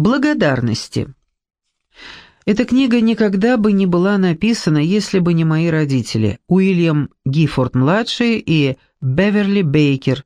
Благодарности. Эта книга никогда бы не была написана, если бы не мои родители, Уильям Гиффорд-младший и Беверли Бейкер,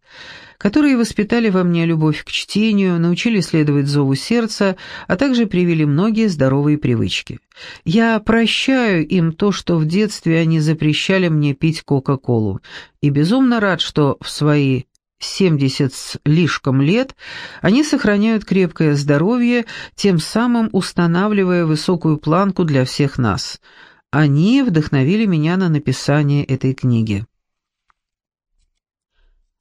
которые воспитали во мне любовь к чтению, научили следовать зову сердца, а также привили многие здоровые привычки. Я прощаю им то, что в детстве они запрещали мне пить Кока-Колу, и безумно рад, что в свои 70 с лишком лет, они сохраняют крепкое здоровье, тем самым устанавливая высокую планку для всех нас. Они вдохновили меня на написание этой книги.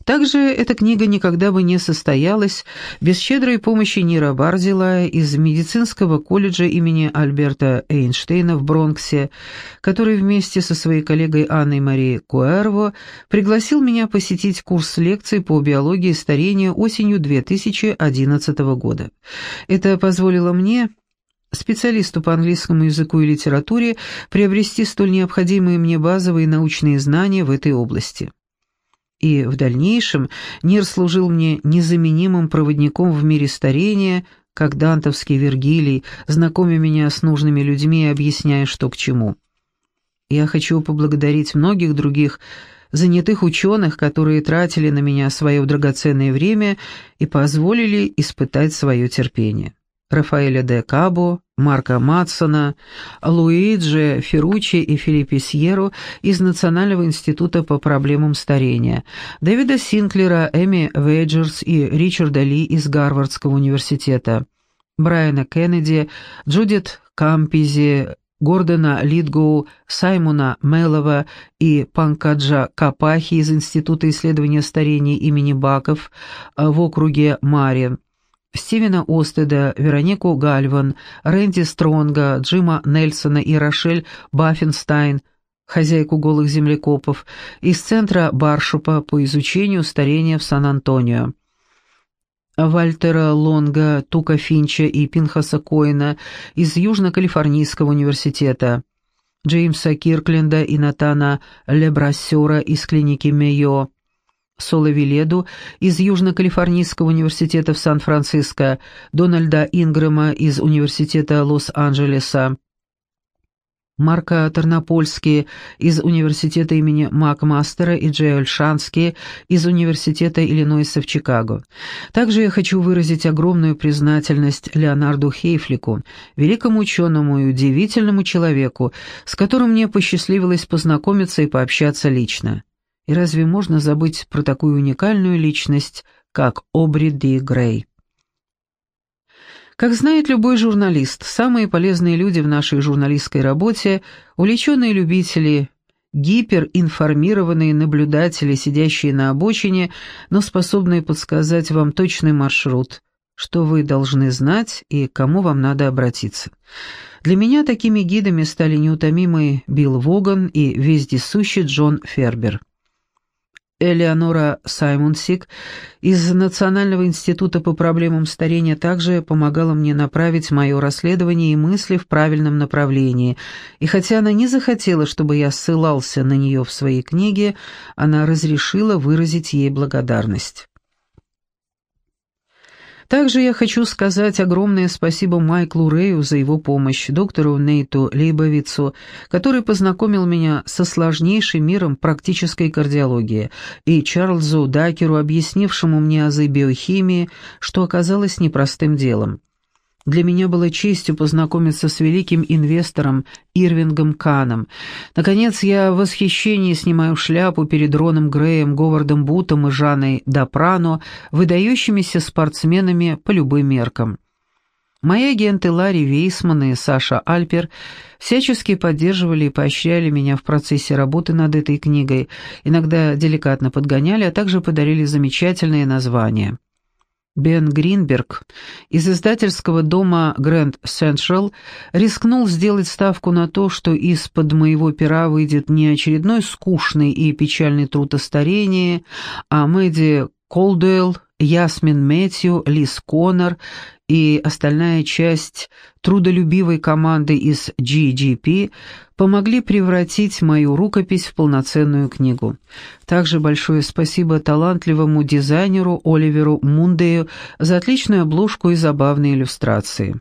Также эта книга никогда бы не состоялась без щедрой помощи Нира Барзилая из медицинского колледжа имени Альберта Эйнштейна в Бронксе, который вместе со своей коллегой Анной Марией Куэрво пригласил меня посетить курс лекций по биологии старения осенью 2011 года. Это позволило мне специалисту по английскому языку и литературе приобрести столь необходимые мне базовые научные знания в этой области и в дальнейшем Нир служил мне незаменимым проводником в мире старения, как дантовский Вергилий, знакомя меня с нужными людьми и объясняя, что к чему. Я хочу поблагодарить многих других занятых ученых, которые тратили на меня свое драгоценное время и позволили испытать свое терпение. Рафаэля де Кабо, Марка Матсона, Луиджи Ферручи и Филиппе Сьеру из Национального института по проблемам старения, Дэвида Синклера, Эми Вейджерс и Ричарда Ли из Гарвардского университета, Брайана Кеннеди, Джудит Кампизи, Гордона Литгоу, Саймона Мелова и Панкаджа Капахи из Института исследования старения имени Баков в округе Марин, Стивена Остеда, Веронику Гальван, Рэнди Стронга, Джима Нельсона и Рошель Баффенстайн, хозяйку голых землекопов, из центра Баршупа по изучению старения в Сан-Антонио. Вальтера Лонга, Тука Финча и Пинхаса Коина из Южно-Калифорнийского университета, Джеймса Киркленда и Натана Лебрассера из клиники Мейо, Соло Виледу из Южно-Калифорнийского университета в Сан-Франциско, Дональда Ингрэма из Университета Лос-Анджелеса, Марка Тернопольский из Университета имени Макмастера и Джей Ольшанский из Университета Иллинойса в Чикаго. Также я хочу выразить огромную признательность Леонарду Хейфлику, великому ученому и удивительному человеку, с которым мне посчастливилось познакомиться и пообщаться лично. И разве можно забыть про такую уникальную личность, как Обри Ди Грей? Как знает любой журналист, самые полезные люди в нашей журналистской работе – увлеченные любители, гиперинформированные наблюдатели, сидящие на обочине, но способные подсказать вам точный маршрут, что вы должны знать и к кому вам надо обратиться. Для меня такими гидами стали неутомимый Билл Воган и вездесущий Джон Фербер. Элеонора Саймонсик из Национального института по проблемам старения также помогала мне направить мое расследование и мысли в правильном направлении, и хотя она не захотела, чтобы я ссылался на нее в своей книге, она разрешила выразить ей благодарность. Также я хочу сказать огромное спасибо Майклу Рэю за его помощь, доктору Нейту Лейбовицу, который познакомил меня со сложнейшим миром практической кардиологии, и Чарльзу Дакеру, объяснившему мне азы биохимии, что оказалось непростым делом. Для меня было честью познакомиться с великим инвестором Ирвингом Каном. Наконец, я в восхищении снимаю шляпу перед Роном Греем, Говардом Бутом и Жанной Дапрано, выдающимися спортсменами по любым меркам. Мои агенты Ларри Вейсман и Саша Альпер всячески поддерживали и поощряли меня в процессе работы над этой книгой, иногда деликатно подгоняли, а также подарили замечательные названия. Бен Гринберг из издательского дома Grand Central рискнул сделать ставку на то, что из-под моего пера выйдет не очередной скучный и печальный труд о старении, а Мэдди Колдуэлл Ясмин Мэтью, Лиз Коннор и остальная часть трудолюбивой команды из GGP помогли превратить мою рукопись в полноценную книгу. Также большое спасибо талантливому дизайнеру Оливеру Мундею за отличную обложку и забавные иллюстрации.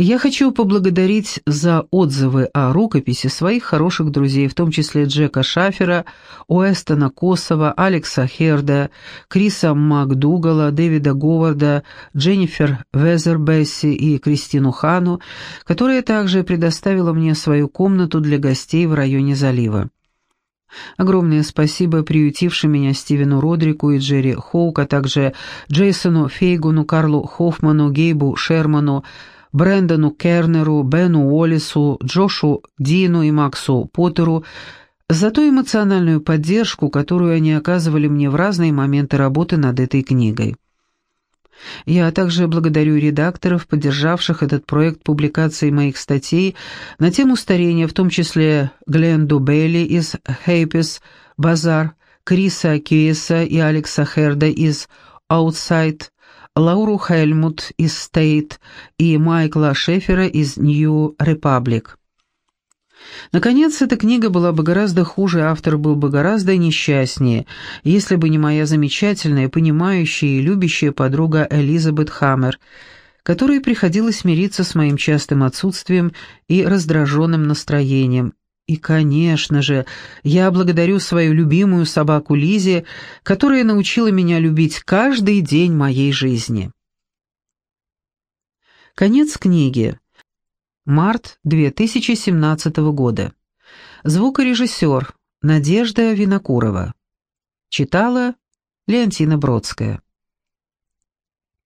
Я хочу поблагодарить за отзывы о рукописи своих хороших друзей, в том числе Джека Шафера, Уэстона Косова, Алекса Херда, Криса МакДугала, Дэвида Говарда, Дженнифер Везербесси и Кристину Хану, которая также предоставила мне свою комнату для гостей в районе залива. Огромное спасибо приютившим меня Стивену Родрику и Джерри Хоук, а также Джейсону Фейгуну, Карлу Хоффману, Гейбу Шерману, Брэндону Кернеру, Бену Уоллису, Джошу Дину и Максу Поттеру за ту эмоциональную поддержку, которую они оказывали мне в разные моменты работы над этой книгой. Я также благодарю редакторов, поддержавших этот проект публикации моих статей на тему старения, в том числе Гленду Бейли из Хейпис Базар, Криса Кьюиса и Алекса Херда из Outside, Лауру Хельмут из Стейт и Майкла Шефера из Нью Репаблик. Наконец, эта книга была бы гораздо хуже, автор был бы гораздо несчастнее, если бы не моя замечательная, понимающая и любящая подруга Элизабет Хаммер, которой приходилось мириться с моим частым отсутствием и раздраженным настроением, и, конечно же, я благодарю свою любимую собаку Лизи, которая научила меня любить каждый день моей жизни. Конец книги. Март 2017 года. Звукорежиссер Надежда Винокурова. Читала Леонтина Бродская.